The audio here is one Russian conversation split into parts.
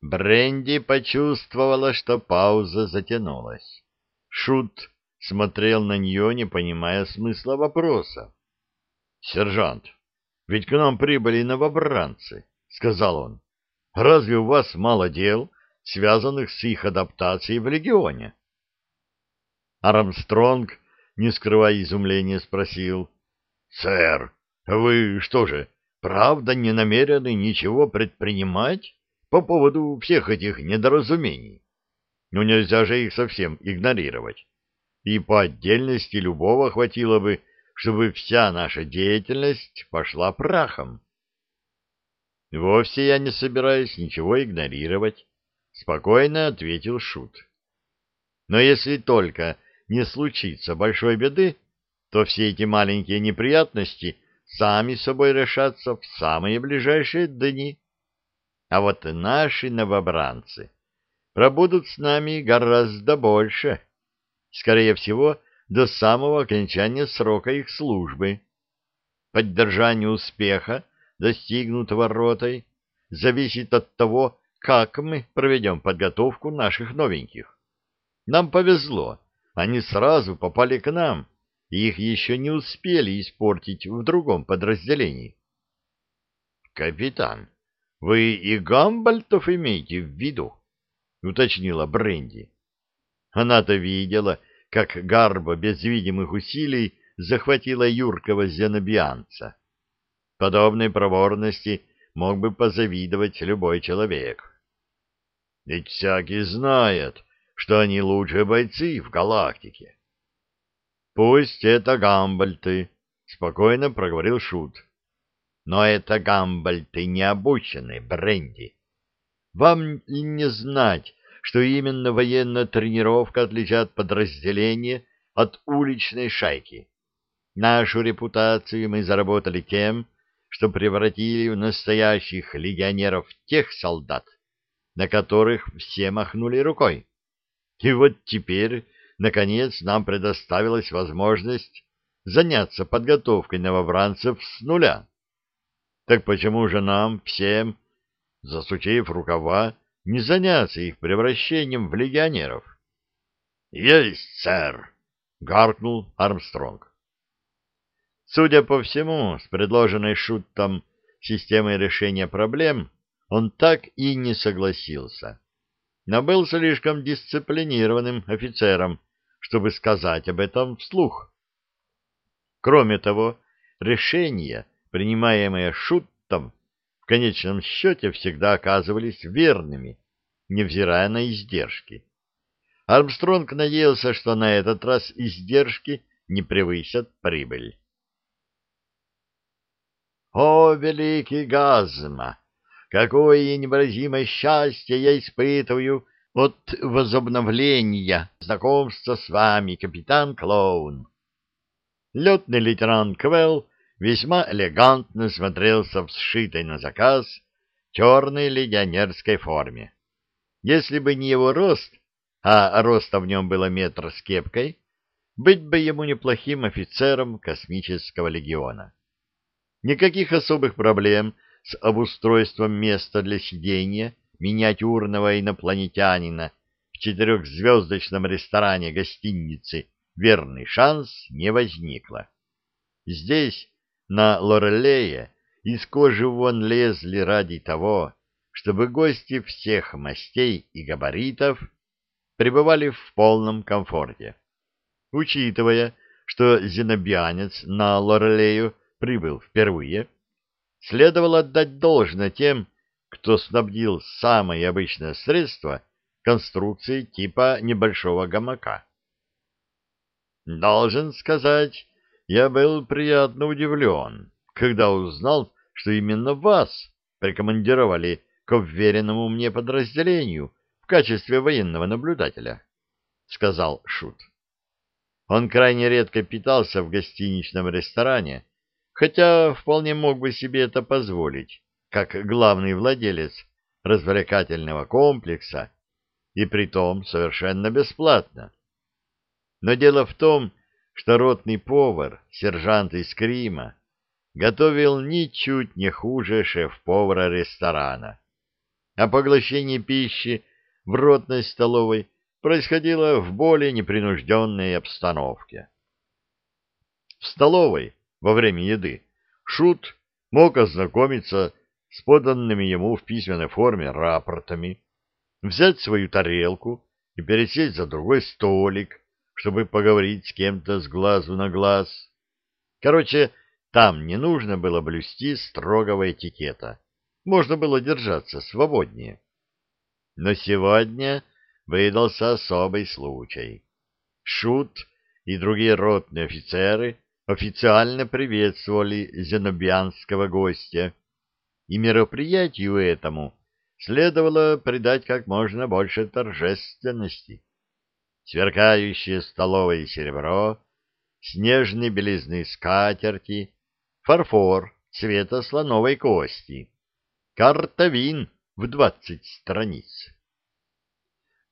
Бренди почувствовала, что пауза затянулась. Шут смотрел на нее, не понимая смысла вопроса. — Сержант, ведь к нам прибыли новобранцы, — сказал он. — Разве у вас мало дел, связанных с их адаптацией в легионе? Армстронг, не скрывая изумления, спросил. — Сэр, вы что же, правда не намерены ничего предпринимать по поводу всех этих недоразумений? Ну, нельзя же их совсем игнорировать. И по отдельности любого хватило бы, чтобы вся наша деятельность пошла прахом. Вовсе я не собираюсь ничего игнорировать, спокойно ответил Шут. Но если только не случится большой беды, то все эти маленькие неприятности сами собой решатся в самые ближайшие дни. А вот наши новобранцы пробудут с нами гораздо больше. Скорее всего, до самого окончания срока их службы. Поддержание успеха, достигнутого ротой, зависит от того, как мы проведем подготовку наших новеньких. Нам повезло, они сразу попали к нам, и их еще не успели испортить в другом подразделении. — Капитан, вы и Гамбальтов имеете в виду? — уточнила Бренди. Она-то видела, как Гарба без видимых усилий захватила юркого зенобианца. Подобной проворности мог бы позавидовать любой человек. Ведь всякий знает, что они лучшие бойцы в галактике. — Пусть это гамбальты, — спокойно проговорил Шут. — Но это гамбальты не обучены, Бренди. Вам и не знать, что именно военная тренировка отличает подразделение от уличной шайки. Нашу репутацию мы заработали тем, что превратили в настоящих легионеров тех солдат, на которых все махнули рукой. И вот теперь, наконец, нам предоставилась возможность заняться подготовкой новобранцев с нуля. Так почему же нам всем, засучив рукава, не заняться их превращением в легионеров? — Есть, сэр! — гаркнул Армстронг. Судя по всему, с предложенной Шуттом системой решения проблем он так и не согласился, но был слишком дисциплинированным офицером, чтобы сказать об этом вслух. Кроме того, решения, принимаемые Шуттом, конечном счете всегда оказывались верными, невзирая на издержки. Армстронг надеялся, что на этот раз издержки не превысят прибыль. «О, великий Газма! Какое невыразимое счастье я испытываю от возобновления знакомства с вами, капитан Клоун!» Летный лейтенант Квелл весьма элегантно смотрелся в сшитой на заказ черной легионерской форме. Если бы не его рост, а роста в нем было метр с кепкой, быть бы ему неплохим офицером космического легиона. Никаких особых проблем с обустройством места для сидения миниатюрного инопланетянина в четырехзвездочном ресторане гостиницы «Верный шанс» не возникло. Здесь на Лорелее из кожи вон лезли ради того, чтобы гости всех мастей и габаритов пребывали в полном комфорте. Учитывая, что зенобианец на Лорелею прибыл впервые, следовало отдать должное тем, кто снабдил самое обычное средство конструкции типа небольшого гамака. Должен сказать, я был приятно удивлен, когда узнал, что именно вас прикомандировали к уверенному мне подразделению в качестве военного наблюдателя, — сказал Шут. Он крайне редко питался в гостиничном ресторане, хотя вполне мог бы себе это позволить, как главный владелец развлекательного комплекса, и притом совершенно бесплатно. Но дело в том, что ротный повар, сержант из Крима, готовил ничуть не хуже шеф-повара ресторана. а поглощение пищи в ротной столовой происходило в более непринужденной обстановке. В столовой во время еды Шут мог ознакомиться с поданными ему в письменной форме рапортами, взять свою тарелку и пересесть за другой столик, чтобы поговорить с кем-то с глазу на глаз. Короче, там не нужно было блюсти строгого этикета. Можно было держаться свободнее. Но сегодня выдался особый случай. Шут и другие ротные офицеры официально приветствовали зенобианского гостя, и мероприятию этому следовало придать как можно больше торжественности сверкающее столовое серебро, снежные белизны скатерти, фарфор цвета слоновой кости, картовин в двадцать страниц.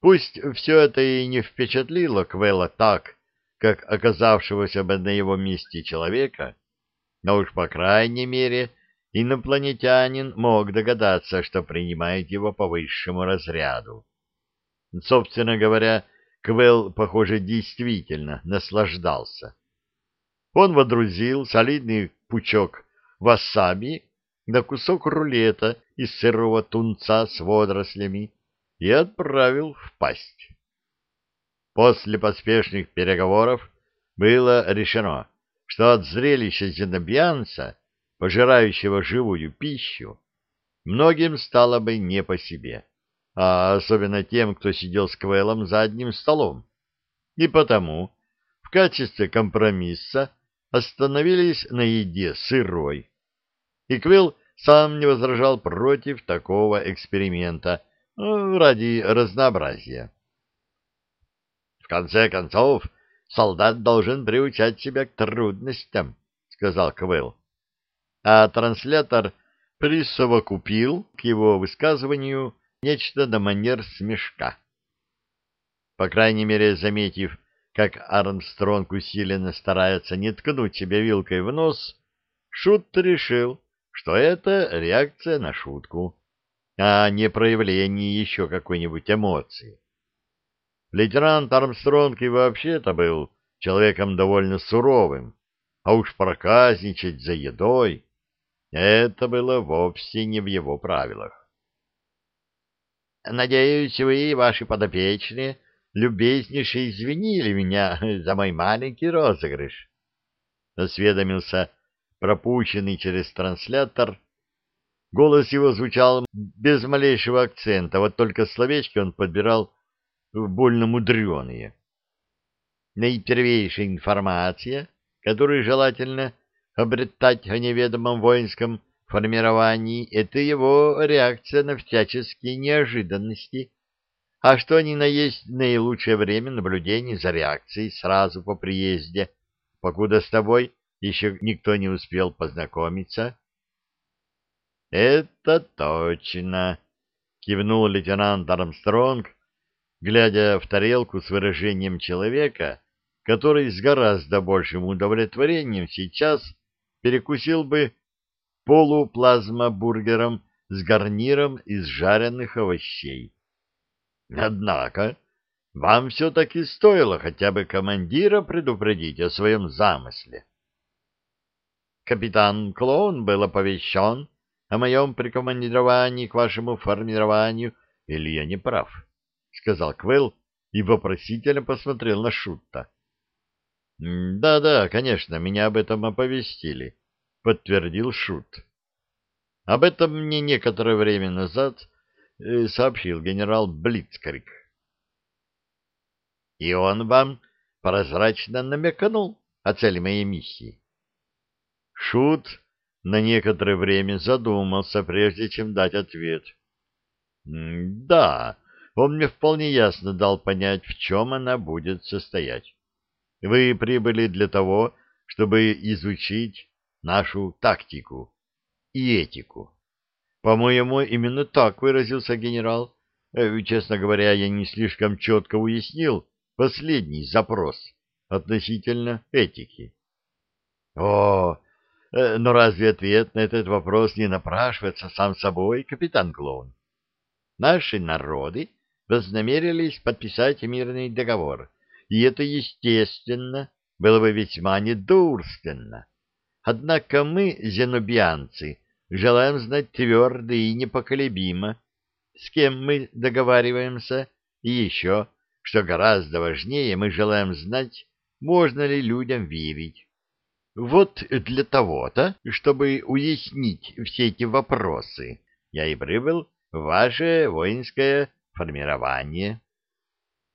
Пусть все это и не впечатлило Квелла так, как оказавшегося бы на его месте человека, но уж по крайней мере инопланетянин мог догадаться, что принимает его по высшему разряду. Собственно говоря, Квел, похоже, действительно наслаждался. Он водрузил солидный пучок васаби на кусок рулета из сырого тунца с водорослями и отправил в пасть. После поспешных переговоров было решено, что от зрелища зенобианца, пожирающего живую пищу, многим стало бы не по себе а особенно тем, кто сидел с Квеллом за одним столом. И потому в качестве компромисса остановились на еде сырой. И Квелл сам не возражал против такого эксперимента ну, ради разнообразия. В конце концов, солдат должен приучать себя к трудностям, сказал Квелл. А транслятор присовокупил к его высказыванию нечто до манер смешка. По крайней мере, заметив, как Армстронг усиленно старается не ткнуть себе вилкой в нос, Шут решил, что это реакция на шутку, а не проявление еще какой-нибудь эмоции. Лейтенант Армстронг и вообще-то был человеком довольно суровым, а уж проказничать за едой — это было вовсе не в его правилах. Надеюсь, вы и ваши подопечные любезнейше извинили меня за мой маленький розыгрыш. Осведомился пропущенный через транслятор. Голос его звучал без малейшего акцента, вот только словечки он подбирал больно мудреные. Наипервейшая информация, которую желательно обретать о неведомом воинском формировании — это его реакция на всяческие неожиданности, а что ни на есть наилучшее время наблюдений за реакцией сразу по приезде, покуда с тобой еще никто не успел познакомиться. — Это точно, — кивнул лейтенант Армстронг, глядя в тарелку с выражением человека, который с гораздо большим удовлетворением сейчас перекусил бы полуплазмобургером с гарниром из жареных овощей. Однако вам все-таки стоило хотя бы командира предупредить о своем замысле. Капитан Клоун был оповещен о моем прикомандировании к вашему формированию, или я не прав? — сказал Квелл и вопросительно посмотрел на Шутта. «Да, — Да-да, конечно, меня об этом оповестили, подтвердил Шут. Об этом мне некоторое время назад э, сообщил генерал Блицкрик. И он вам прозрачно намекнул о цели моей миссии. Шут на некоторое время задумался, прежде чем дать ответ. Да, он мне вполне ясно дал понять, в чем она будет состоять. Вы прибыли для того, чтобы изучить нашу тактику и этику. По-моему, именно так выразился генерал. Э, честно говоря, я не слишком четко уяснил последний запрос относительно этики. О, э, но разве ответ на этот вопрос не напрашивается сам собой, капитан Клоун? Наши народы вознамерились подписать мирный договор, и это, естественно, было бы весьма недурственно. Однако мы, зенобианцы, желаем знать твердо и непоколебимо, с кем мы договариваемся, и еще, что гораздо важнее, мы желаем знать, можно ли людям верить. Вот для того-то, чтобы уяснить все эти вопросы, я и прибыл в ваше воинское формирование.